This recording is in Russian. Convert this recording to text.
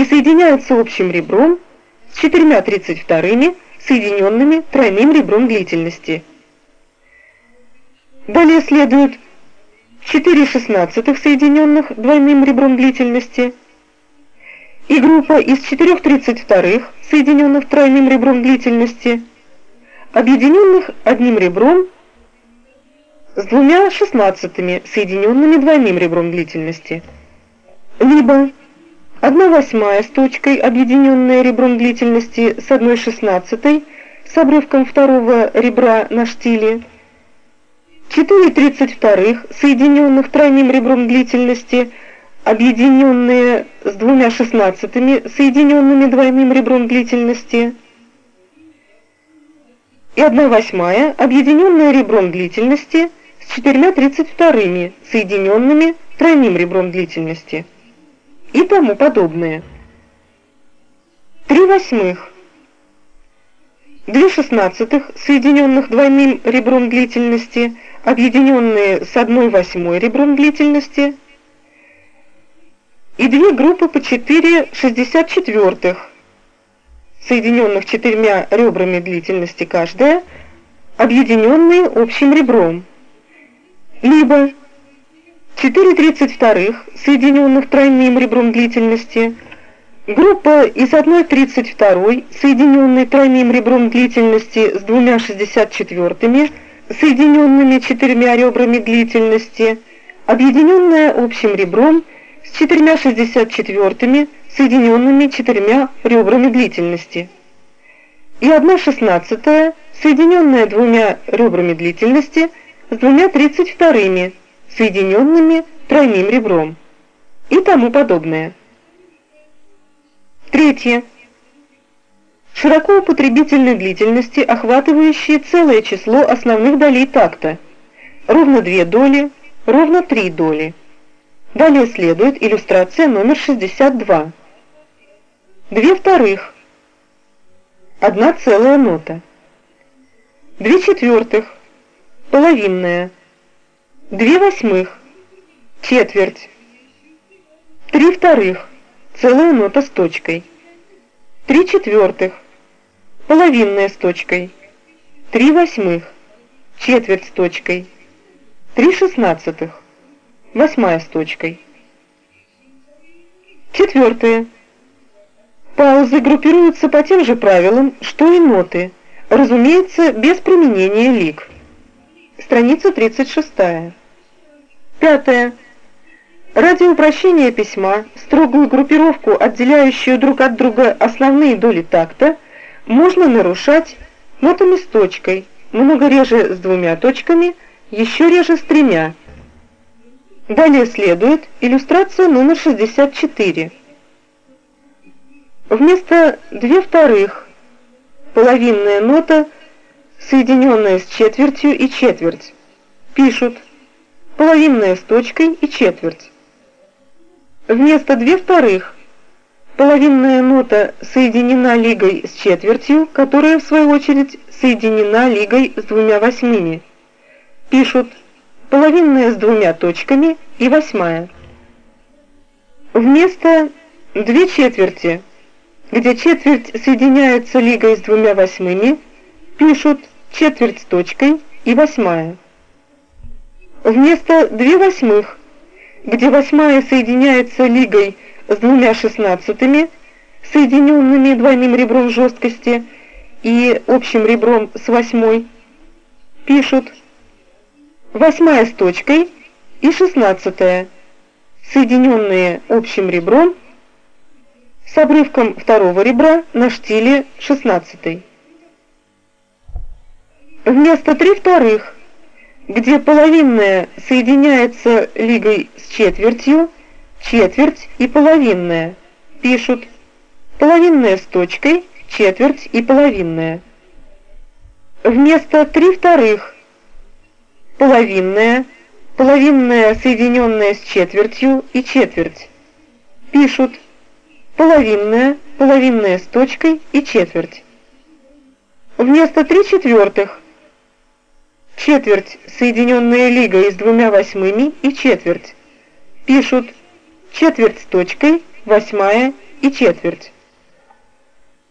и соединяются общим ребром с четырьмя тридцать вторыми, соединенными тройным ребром длительности. Далее следует 4 шестнадцатых, соединенных двойным ребром длительности, и группа из 4 тридцать вторых, соединенных тройным ребром длительности, объединенных одним ребром с двумя шестнадцатыми, соединенными двойным ребром длительности, либо 1 восьмая с точкой, объединенная ребром длительности с 1 шестнадцатой, с обрывком второго ребра на штиле, 4 тридцать вторых, соединенных тройным ребром длительности, объединенные с двумя шестнадцатыми, соединенными двойным ребром длительности, и 1 восьмая, объединенная ребром длительности с четырьмя тридцать вторыми, соединенными тройным ребром длительности и тому подобное. 3 восьмых. 2 шестнадцатых, соединенных двойным ребром длительности, объединенные с 1 восьмой ребром длительности, и две группы по 4 шестьдесят четвертых, соединенных четырьмя ребрами длительности каждая, объединенные общим ребром, либо 4 тридцать вторых, соединенных тройным ребром длительности, группа из 1 тридцать второй, соединенной тройным ребром длительности с двумя шестьдесят четвертыми, соединенными четырьмя ребрами длительности, объединенная общим ребром с четырьмя шестьдесят четвертыми, соединенными четырьмя ребрами длительности, и 1 шестнадцатая, соединенная двумя ребрами длительности с двумя тридцать вторыми, соединенными тройным ребром и тому подобное. Третье. Широко употребительной длительности, охватывающие целое число основных долей такта, ровно две доли, ровно три доли. Далее следует иллюстрация номер 62. Две вторых. Одна целая нота. Две четвертых. Половинная. Две восьмых, четверть, три вторых, целая нота с точкой, три четвертых, половинная с точкой, три восьмых, четверть с точкой, три шестнадцатых, восьмая с точкой. Четвертое. Паузы группируются по тем же правилам, что и ноты, разумеется, без применения лик. Страница 36. Пятое. Ради упрощения письма, строгую группировку, отделяющую друг от друга основные доли такта, можно нарушать нотами с точкой, много реже с двумя точками, еще реже с тремя. Далее следует иллюстрация номер 64. Вместо две вторых половинная нота, соединенная с четвертью и четверть, пишут половинная с точкой и четверть. Вместо две вторых половинная нота соединена лигой с четвертью, которая в свою очередь соединена лигой с двумя восьмыми. Пишут половинная с двумя точками и восьмая. Вместо две четверти, где четверть соединяется лигой с двумя восьмыми, пишут четверть с точкой и восьмая вместо две восьмых, где восьмая соединяется лигой с двумя шестнадцатыми, соединенными двойным ребром жесткости и общим ребром с восьмой, пишут восьмая с точкой и шестнадцатая, соединенные общим ребром с обрывком второго ребра на штиле шестнадцатой. Вместо три вторых где половинная соединяется лигой с четвертью, четверть и половинная. Пишут половинная с точкой, четверть и половинная. Вместо три вторых половинная, половинная соединенная с четвертью и четверть. Пишут половинная, половинная с точкой и четверть. Вместо три четвертых четверть, соединенная лигой с двумя восьмыми и четверть. Пишут четверть с точкой, восьмая и четверть.